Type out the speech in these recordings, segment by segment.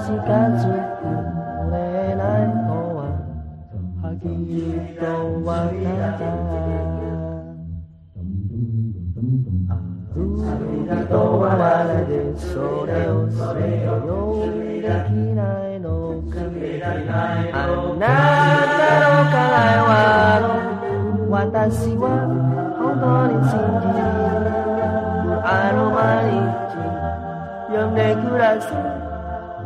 Allah しか作れないのははっきりとわかった人はまるでそれをそれをできないのかあなたの課題は私は本当に信じるあの毎日読んでください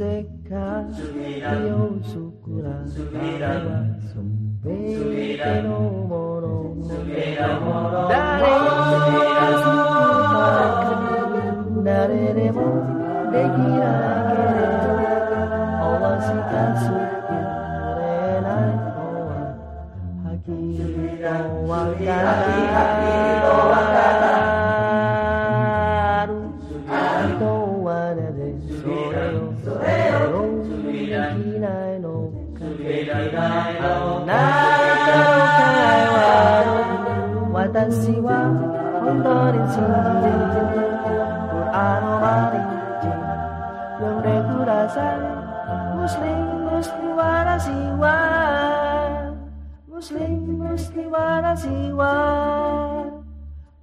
seca io sukura tawa sumpete no moro dare dare ne mo de kira kere owa sita sukure na owa haki きないのか私は本当に信じるこの毎日呼んでください Muslim, Muslim, Wanasiwa Muslim, Muslim, Wanasiwa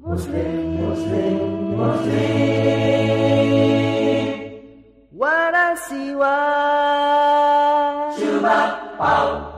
Muslim, Muslim, Muslim Wanasiwa chuba, pow.